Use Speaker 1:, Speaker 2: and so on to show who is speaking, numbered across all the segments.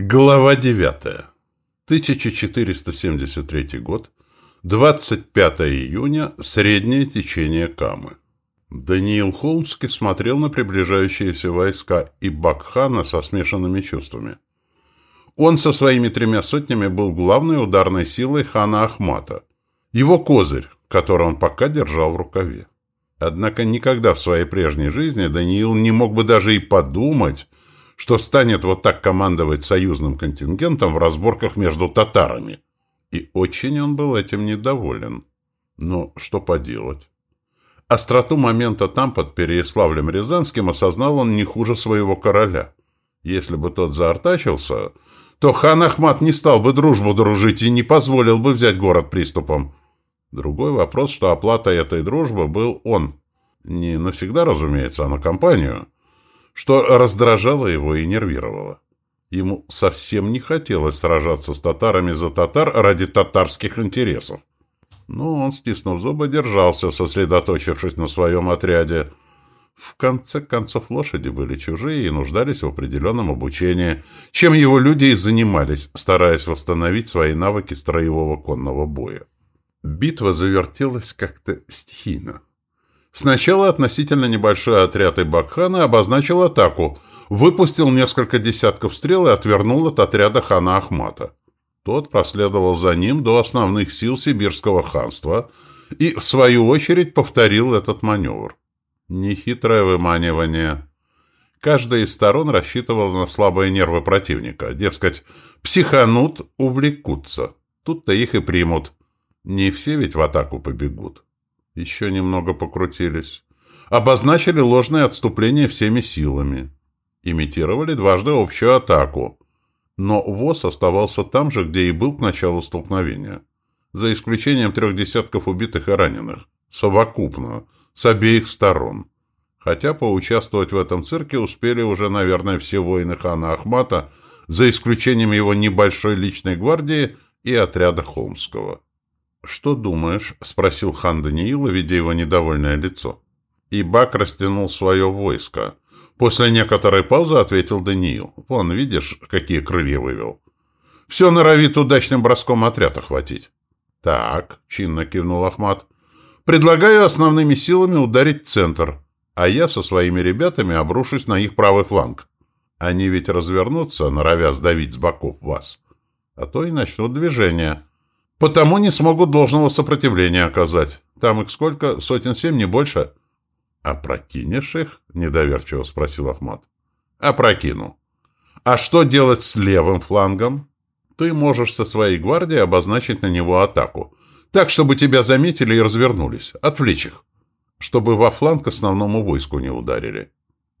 Speaker 1: Глава 9. 1473 год. 25 июня. Среднее течение Камы. Даниил Холмский смотрел на приближающиеся войска и Бакхана со смешанными чувствами. Он со своими тремя сотнями был главной ударной силой хана Ахмата. Его козырь, который он пока держал в рукаве. Однако никогда в своей прежней жизни Даниил не мог бы даже и подумать, что станет вот так командовать союзным контингентом в разборках между татарами. И очень он был этим недоволен. Но что поделать? Остроту момента там, под Переяславлем-Рязанским, осознал он не хуже своего короля. Если бы тот заортачился, то хан Ахмат не стал бы дружбу дружить и не позволил бы взять город приступом. Другой вопрос, что оплата этой дружбы был он. Не навсегда, разумеется, а на компанию – что раздражало его и нервировало. Ему совсем не хотелось сражаться с татарами за татар ради татарских интересов. Но он, стиснув зубы, держался, сосредоточившись на своем отряде. В конце концов, лошади были чужие и нуждались в определенном обучении, чем его люди и занимались, стараясь восстановить свои навыки строевого конного боя. Битва завертелась как-то стихийно. Сначала относительно небольшой отряд Ибакхана обозначил атаку, выпустил несколько десятков стрел и отвернул от отряда хана Ахмата. Тот проследовал за ним до основных сил Сибирского ханства и, в свою очередь, повторил этот маневр. Нехитрое выманивание. Каждая из сторон рассчитывала на слабые нервы противника. Дескать, психанут, увлекутся. Тут-то их и примут. Не все ведь в атаку побегут. Еще немного покрутились. Обозначили ложное отступление всеми силами. Имитировали дважды общую атаку. Но ВОЗ оставался там же, где и был к началу столкновения. За исключением трех десятков убитых и раненых. Совокупно. С обеих сторон. Хотя поучаствовать в этом цирке успели уже, наверное, все воины хана Ахмата, за исключением его небольшой личной гвардии и отряда Холмского. «Что думаешь?» — спросил хан Даниила, видя его недовольное лицо. Ибак растянул свое войско. После некоторой паузы ответил Даниил. «Вон, видишь, какие крылья вывел? Все норовит удачным броском отряд охватить». «Так», — чинно кивнул Ахмат. «Предлагаю основными силами ударить центр, а я со своими ребятами обрушусь на их правый фланг. Они ведь развернутся, норовя сдавить с боков вас, а то и начнут движение». Потому не смогут должного сопротивления оказать. Там их сколько? Сотен семь, не больше. — А прокинешь их? — недоверчиво спросил Ахмат. — А прокину. — А что делать с левым флангом? Ты можешь со своей гвардией обозначить на него атаку. Так, чтобы тебя заметили и развернулись. Отвлечь их. Чтобы во фланг основному войску не ударили.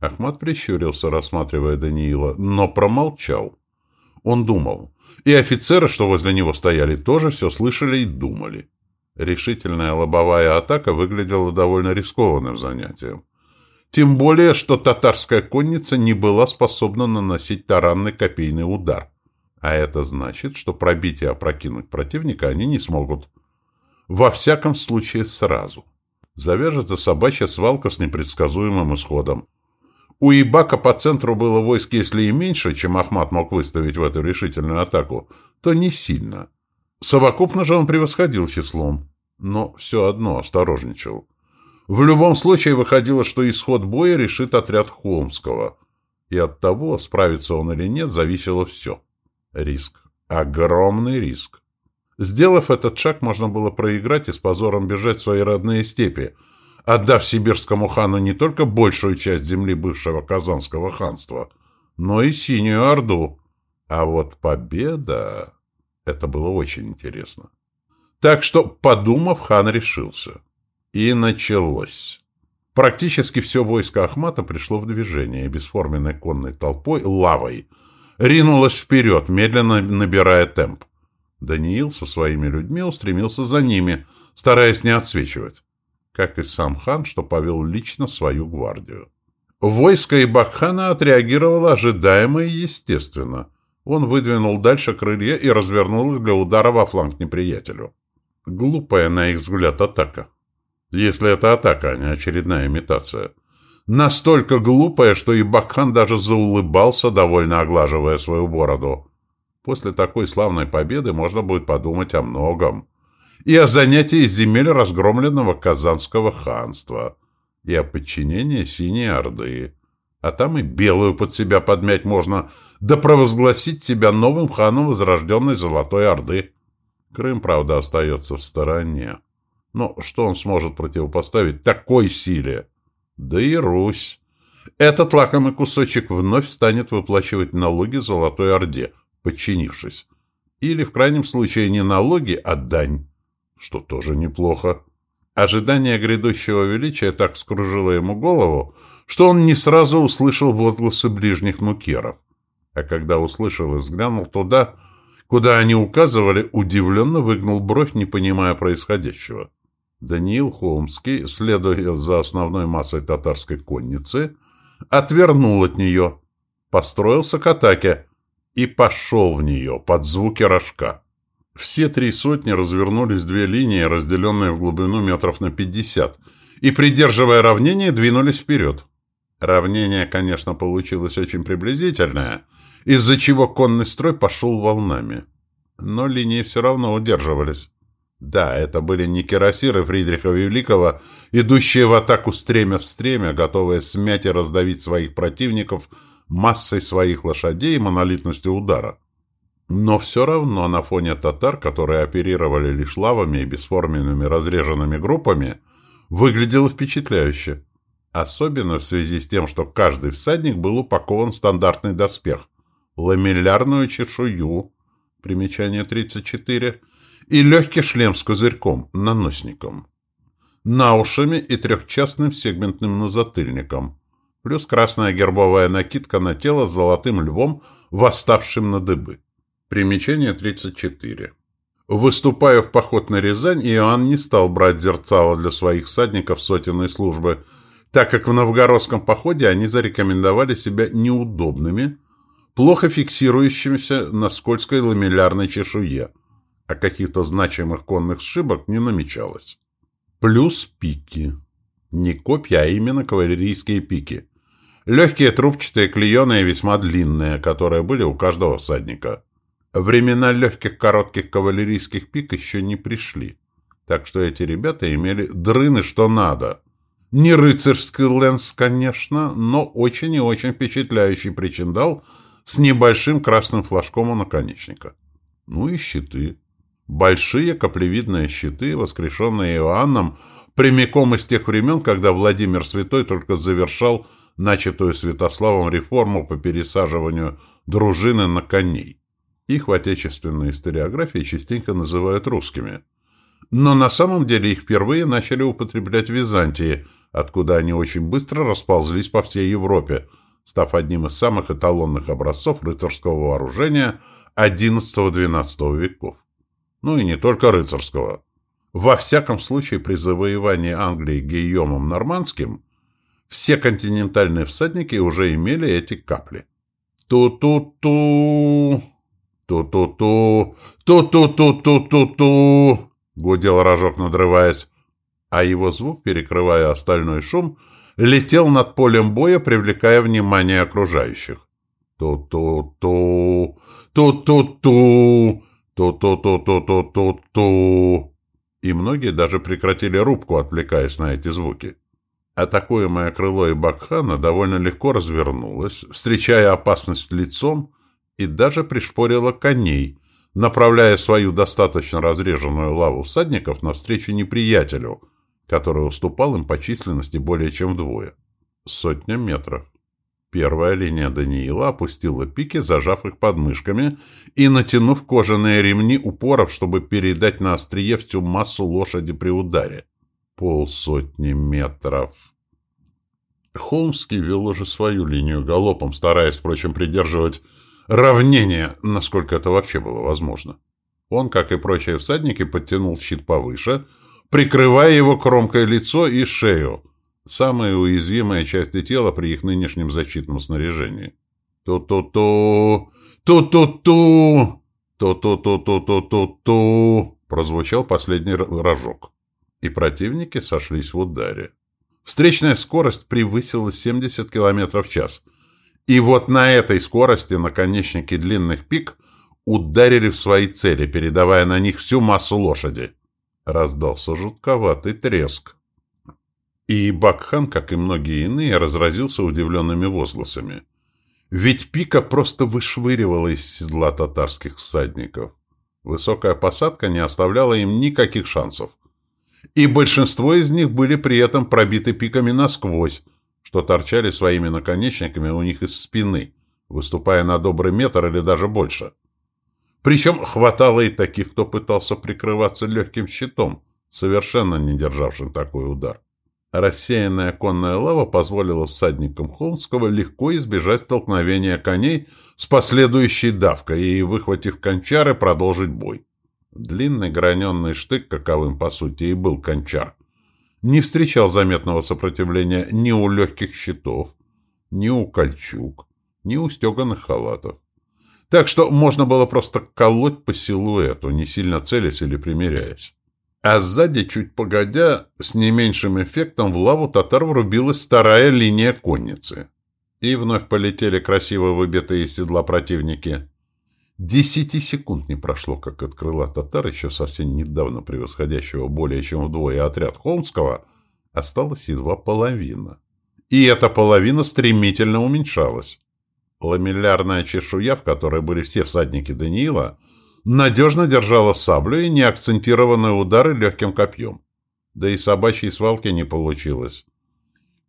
Speaker 1: Ахмат прищурился, рассматривая Даниила, но промолчал. Он думал. И офицеры, что возле него стояли, тоже все слышали и думали. Решительная лобовая атака выглядела довольно рискованным занятием. Тем более, что татарская конница не была способна наносить таранный копейный удар. А это значит, что пробить и опрокинуть противника они не смогут. Во всяком случае, сразу. Завяжется собачья свалка с непредсказуемым исходом. У Ибака по центру было войск, если и меньше, чем Ахмат мог выставить в эту решительную атаку, то не сильно. Совокупно же он превосходил числом, но все одно осторожничал. В любом случае выходило, что исход боя решит отряд Холмского, и от того, справится он или нет, зависело все. Риск. Огромный риск. Сделав этот шаг, можно было проиграть и с позором бежать в свои родные степи – отдав сибирскому хану не только большую часть земли бывшего Казанского ханства, но и Синюю Орду. А вот победа... Это было очень интересно. Так что, подумав, хан решился. И началось. Практически все войско Ахмата пришло в движение, и бесформенной конной толпой, лавой, ринулось вперед, медленно набирая темп. Даниил со своими людьми устремился за ними, стараясь не отсвечивать как и сам хан, что повел лично свою гвардию. Войско Ибакхана отреагировало ожидаемо и естественно. Он выдвинул дальше крылья и развернул их для удара во фланг неприятелю. Глупая, на их взгляд, атака. Если это атака, а не очередная имитация. Настолько глупая, что и Бакхан даже заулыбался, довольно оглаживая свою бороду. После такой славной победы можно будет подумать о многом. И о занятии земель разгромленного Казанского ханства, и о подчинении Синей Орды. А там и белую под себя подмять можно, да провозгласить себя новым ханом возрожденной Золотой Орды. Крым, правда, остается в стороне. Но что он сможет противопоставить такой силе? Да и Русь. Этот лакомый кусочек вновь станет выплачивать налоги Золотой Орде, подчинившись. Или, в крайнем случае, не налоги, а дань, что тоже неплохо. Ожидание грядущего величия так вскружило ему голову, что он не сразу услышал возгласы ближних нукеров. А когда услышал и взглянул туда, куда они указывали, удивленно выгнул бровь, не понимая происходящего. Даниил Холмский, следуя за основной массой татарской конницы, отвернул от нее, построился к атаке и пошел в нее под звуки рожка. Все три сотни развернулись две линии, разделенные в глубину метров на пятьдесят, и, придерживая равнение, двинулись вперед. Равнение, конечно, получилось очень приблизительное, из-за чего конный строй пошел волнами. Но линии все равно удерживались. Да, это были не кирасиры Фридриха Великого, идущие в атаку стремя в стремя, готовые смять и раздавить своих противников массой своих лошадей и монолитностью удара. Но все равно на фоне татар, которые оперировали лишь лавами и бесформенными разреженными группами, выглядело впечатляюще. Особенно в связи с тем, что каждый всадник был упакован в стандартный доспех, ламеллярную чешую, примечание 34, и легкий шлем с козырьком, наносником, наушами и трехчастным сегментным назатыльником, плюс красная гербовая накидка на тело с золотым львом, восставшим на дыбы. Примечание 34. Выступая в поход на Рязань, Иоанн не стал брать зерцало для своих всадников сотенной службы, так как в новгородском походе они зарекомендовали себя неудобными, плохо фиксирующимися на скользкой ламеллярной чешуе, а каких-то значимых конных сшибок не намечалось. Плюс пики. Не копья, а именно кавалерийские пики. Легкие трубчатые клееные весьма длинные, которые были у каждого всадника. Времена легких коротких кавалерийских пик еще не пришли. Так что эти ребята имели дрыны что надо. Не рыцарский лэнс, конечно, но очень и очень впечатляющий причиндал с небольшим красным флажком у наконечника. Ну и щиты. Большие каплевидные щиты, воскрешенные Иоанном, прямиком из тех времен, когда Владимир Святой только завершал начатую Святославом реформу по пересаживанию дружины на коней. Их в отечественной историографии частенько называют русскими. Но на самом деле их впервые начали употреблять в Византии, откуда они очень быстро расползлись по всей Европе, став одним из самых эталонных образцов рыцарского вооружения XI-XII веков ну и не только рыцарского. Во всяком случае, при завоевании Англии Гийомом Нормандским все континентальные всадники уже имели эти капли. Ту-ту-ту, ту-ту-ту, ту-ту-ту-ту-ту-ту, гудел рожок, надрываясь, а его звук, перекрывая остальной шум, летел над полем боя, привлекая внимание окружающих. Ту-ту-ту, ту-ту-ту, Ту-ту-ту-ту-ту-ту-ту. И многие даже прекратили рубку, отвлекаясь на эти звуки. Атакуемое крыло и Бакхана довольно легко развернулось, встречая опасность лицом, и даже пришпорило коней, направляя свою достаточно разреженную лаву всадников навстречу неприятелю, который уступал им по численности более чем вдвое. Сотня метров. Первая линия Даниила опустила пики, зажав их подмышками и натянув кожаные ремни упоров, чтобы передать на острие всю массу лошади при ударе. Полсотни метров. Холмский вел уже свою линию галопом, стараясь, впрочем, придерживать равнение, насколько это вообще было возможно. Он, как и прочие всадники, подтянул щит повыше, прикрывая его кромкой лицо и шею, самые уязвимые части тела при их нынешнем защитном снаряжении. «Ту-ту-ту! Ту-ту-ту! Ту-ту-ту-ту-ту-ту-ту!» прозвучал последний рожок. И противники сошлись в ударе. Встречная скорость превысила 70 км в час. И вот на этой скорости наконечники длинных пик ударили в свои цели, передавая на них всю массу лошади. Раздался жутковатый треск. И Бакхан, как и многие иные, разразился удивленными возгласами. Ведь пика просто вышвыривала из седла татарских всадников. Высокая посадка не оставляла им никаких шансов. И большинство из них были при этом пробиты пиками насквозь, что торчали своими наконечниками у них из спины, выступая на добрый метр или даже больше. Причем хватало и таких, кто пытался прикрываться легким щитом, совершенно не державшим такой удар. Рассеянная конная лава позволила всадникам Холмского легко избежать столкновения коней с последующей давкой и, выхватив кончары, продолжить бой. Длинный граненный штык, каковым по сути и был кончар, не встречал заметного сопротивления ни у легких щитов, ни у кольчуг, ни у стеганых халатов. Так что можно было просто колоть по силуэту, не сильно целясь или примеряясь. А сзади, чуть погодя, с не меньшим эффектом в лаву татар врубилась вторая линия конницы. И вновь полетели красиво выбитые из седла противники. Десяти секунд не прошло, как от крыла татар, еще совсем недавно превосходящего более чем вдвое отряд Холмского, осталась едва половина. И эта половина стремительно уменьшалась. Ламеллярная чешуя, в которой были все всадники Даниила, надежно держала саблю и неакцентированные удары легким копьем. Да и собачьей свалки не получилось.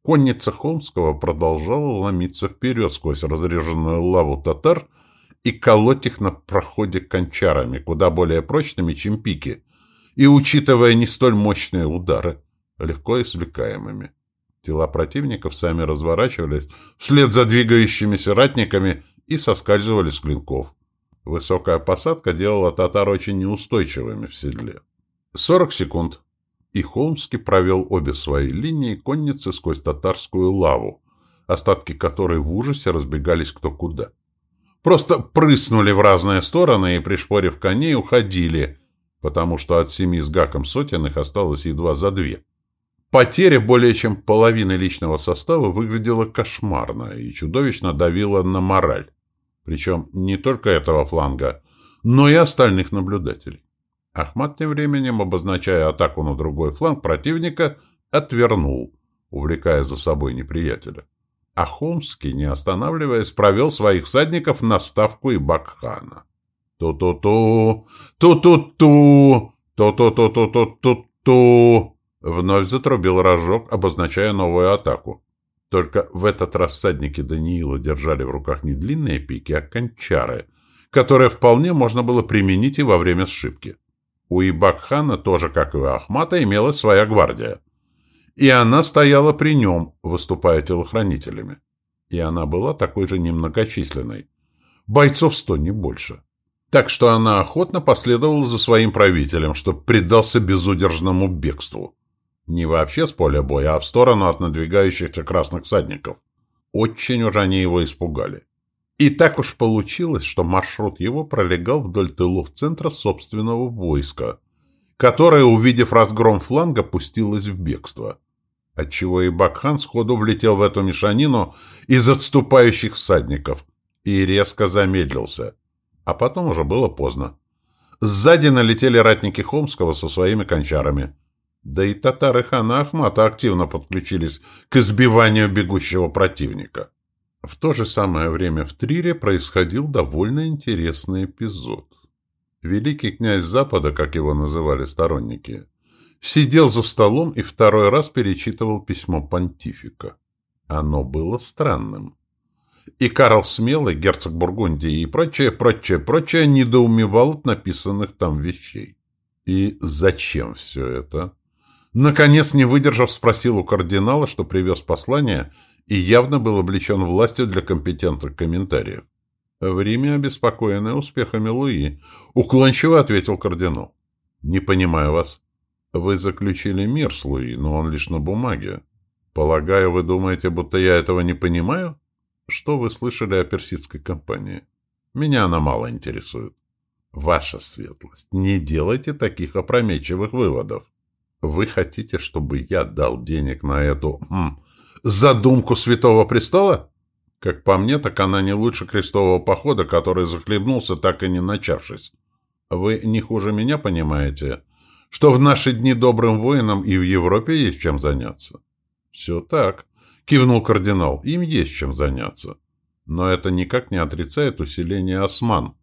Speaker 1: Конница Холмского продолжала ломиться вперед сквозь разреженную лаву татар и колоть их на проходе кончарами, куда более прочными, чем пики, и, учитывая не столь мощные удары, легко извлекаемыми. Тела противников сами разворачивались вслед за двигающимися ратниками и соскальзывали с клинков. Высокая посадка делала татар очень неустойчивыми в седле. Сорок секунд, и Холмский провел обе свои линии конницы сквозь татарскую лаву, остатки которой в ужасе разбегались кто куда. Просто прыснули в разные стороны и, пришпорив коней, уходили, потому что от семи с гаком сотен их осталось едва за две. Потеря более чем половины личного состава выглядела кошмарно и чудовищно давила на мораль. Причем не только этого фланга, но и остальных наблюдателей. Ахмат тем временем, обозначая атаку на другой фланг противника, отвернул, увлекая за собой неприятеля. А Холмский, не останавливаясь, провел своих всадников на ставку и Бакхана. «Ту-ту-ту! Ту-ту-ту! Ту-ту-ту-ту-ту-ту!» Вновь затрубил рожок, обозначая новую атаку. Только в этот раз всадники Даниила держали в руках не длинные пики, а кончары, которые вполне можно было применить и во время сшибки. У Ибакхана тоже, как и у Ахмата, имелась своя гвардия. И она стояла при нем, выступая телохранителями. И она была такой же немногочисленной. Бойцов сто, не больше. Так что она охотно последовала за своим правителем, чтобы предался безудержному бегству. Не вообще с поля боя, а в сторону от надвигающихся красных всадников. Очень уж они его испугали. И так уж получилось, что маршрут его пролегал вдоль тылов центра собственного войска, которое, увидев разгром фланга, пустилось в бегство. Отчего и Бакхан сходу влетел в эту мешанину из отступающих всадников и резко замедлился. А потом уже было поздно. Сзади налетели ратники Хомского со своими кончарами. Да и татары хана Ахмата активно подключились к избиванию бегущего противника. В то же самое время в Трире происходил довольно интересный эпизод. Великий князь Запада, как его называли сторонники, сидел за столом и второй раз перечитывал письмо понтифика. Оно было странным. И Карл Смелый, герцог Бургундии и прочее, прочее, прочее недоумевал от написанных там вещей. И зачем все это? Наконец, не выдержав, спросил у кардинала, что привез послание, и явно был облечен властью для компетентных комментариев. В Риме обеспокоены успехами Луи. Уклончиво ответил кардинал. Не понимаю вас. Вы заключили мир с Луи, но он лишь на бумаге. Полагаю, вы думаете, будто я этого не понимаю? Что вы слышали о персидской компании? Меня она мало интересует. Ваша светлость, не делайте таких опрометчивых выводов. Вы хотите, чтобы я дал денег на эту хм, задумку Святого Престола? Как по мне, так она не лучше крестового похода, который захлебнулся, так и не начавшись. Вы не хуже меня понимаете, что в наши дни добрым воинам и в Европе есть чем заняться? Все так, кивнул кардинал, им есть чем заняться. Но это никак не отрицает усиление осман,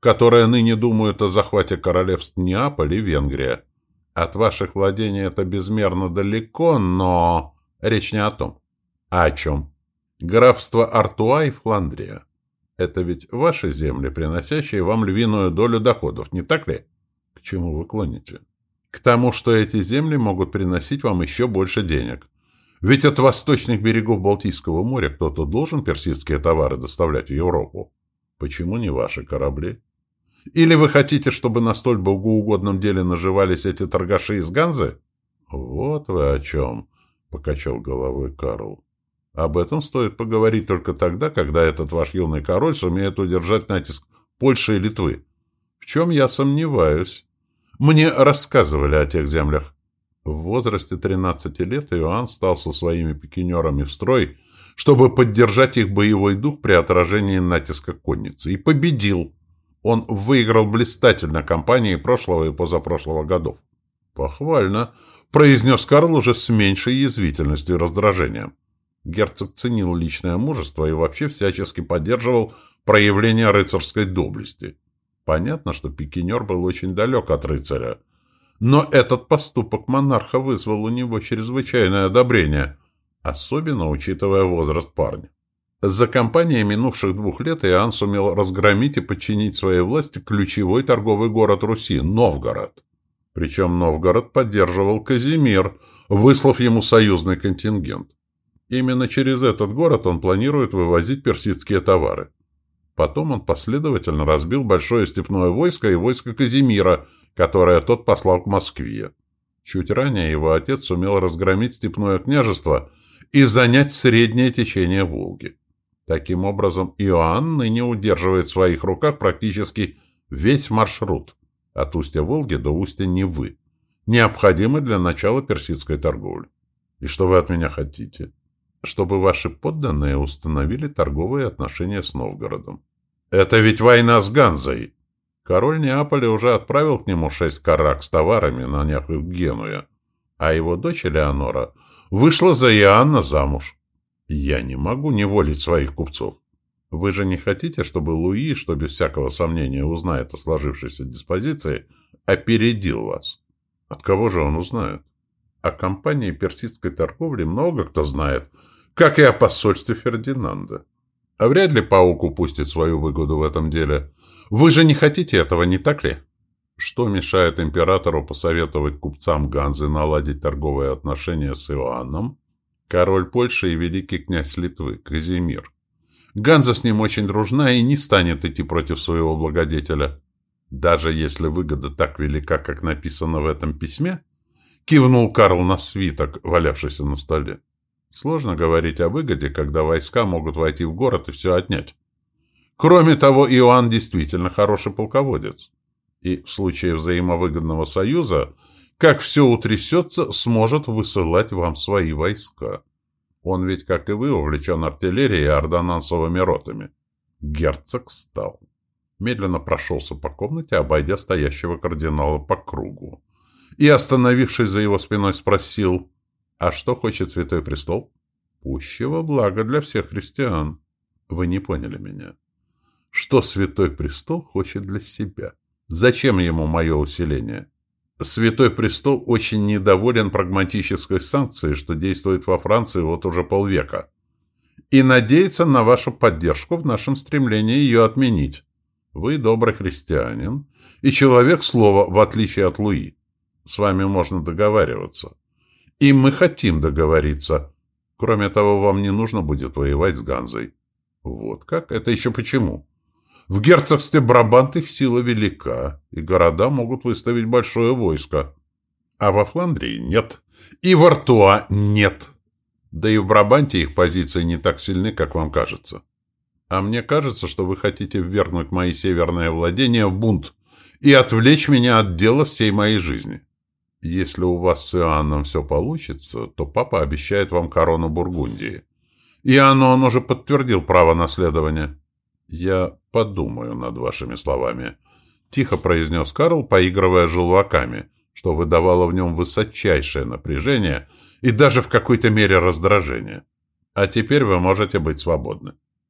Speaker 1: которые ныне думают о захвате королевств Неаполь и Венгрия. От ваших владений это безмерно далеко, но... Речь не о том. А о чем? Графство Артуа и Фландрия. Это ведь ваши земли, приносящие вам львиную долю доходов, не так ли? К чему вы клоните? К тому, что эти земли могут приносить вам еще больше денег. Ведь от восточных берегов Балтийского моря кто-то должен персидские товары доставлять в Европу. Почему не ваши корабли? Или вы хотите, чтобы на столь богоугодном деле наживались эти торгаши из Ганзы? Вот вы о чем, — покачал головой Карл. Об этом стоит поговорить только тогда, когда этот ваш юный король сумеет удержать натиск Польши и Литвы. В чем я сомневаюсь. Мне рассказывали о тех землях. В возрасте 13 лет Иоанн встал со своими пикинерами в строй, чтобы поддержать их боевой дух при отражении натиска конницы, и победил. Он выиграл блистательно кампании прошлого и позапрошлого годов. «Похвально», — произнес Карл уже с меньшей язвительностью и раздражением. Герцог ценил личное мужество и вообще всячески поддерживал проявление рыцарской доблести. Понятно, что пикинер был очень далек от рыцаря, но этот поступок монарха вызвал у него чрезвычайное одобрение, особенно учитывая возраст парня. За компанией минувших двух лет Иоанн сумел разгромить и подчинить своей власти ключевой торговый город Руси – Новгород. Причем Новгород поддерживал Казимир, выслав ему союзный контингент. Именно через этот город он планирует вывозить персидские товары. Потом он последовательно разбил большое степное войско и войско Казимира – которое тот послал к Москве. Чуть ранее его отец сумел разгромить степное княжество и занять среднее течение Волги. Таким образом, Иоанн ныне удерживает в своих руках практически весь маршрут от устья Волги до устья Невы, необходимый для начала персидской торговли. И что вы от меня хотите? Чтобы ваши подданные установили торговые отношения с Новгородом. Это ведь война с Ганзой. Король Неаполя уже отправил к нему шесть карак с товарами, наняв их в Генуя, а его дочь Элеонора вышла за Иоанна замуж. Я не могу неволить своих купцов. Вы же не хотите, чтобы Луи, что без всякого сомнения узнает о сложившейся диспозиции, опередил вас? От кого же он узнает? О компании персидской торговли много кто знает, как и о посольстве Фердинанда. А вряд ли паук упустит свою выгоду в этом деле. Вы же не хотите этого, не так ли? Что мешает императору посоветовать купцам Ганзы наладить торговые отношения с Иоанном? Король Польши и великий князь Литвы, Казимир. Ганза с ним очень дружна и не станет идти против своего благодетеля. Даже если выгода так велика, как написано в этом письме, кивнул Карл на свиток, валявшийся на столе. Сложно говорить о выгоде, когда войска могут войти в город и все отнять. Кроме того, Иоанн действительно хороший полководец. И в случае взаимовыгодного союза, как все утрясется, сможет высылать вам свои войска. Он ведь, как и вы, увлечен артиллерией и ордонансовыми ротами. Герцог встал. Медленно прошелся по комнате, обойдя стоящего кардинала по кругу. И, остановившись за его спиной, спросил, «А что хочет Святой Престол?» «Пущего блага для всех христиан». «Вы не поняли меня. Что Святой Престол хочет для себя? Зачем ему мое усиление?» Святой Престол очень недоволен прагматической санкцией, что действует во Франции вот уже полвека, и надеется на вашу поддержку в нашем стремлении ее отменить. Вы добрый христианин и человек слова, в отличие от Луи. С вами можно договариваться. И мы хотим договориться. Кроме того, вам не нужно будет воевать с Ганзой. Вот как? Это еще почему? В герцогстве Брабант их сила велика, и города могут выставить большое войско. А во Фландрии нет. И в Артуа нет. Да и в Брабанте их позиции не так сильны, как вам кажется. А мне кажется, что вы хотите ввергнуть мои северные владения в бунт и отвлечь меня от дела всей моей жизни. Если у вас с Иоанном все получится, то папа обещает вам корону Бургундии. И Анон уже подтвердил право наследования. Я подумаю над вашими словами. Тихо произнес Карл, поигрывая желваками, что выдавало в нем высочайшее напряжение и даже в какой-то мере раздражение. А теперь вы можете быть свободны.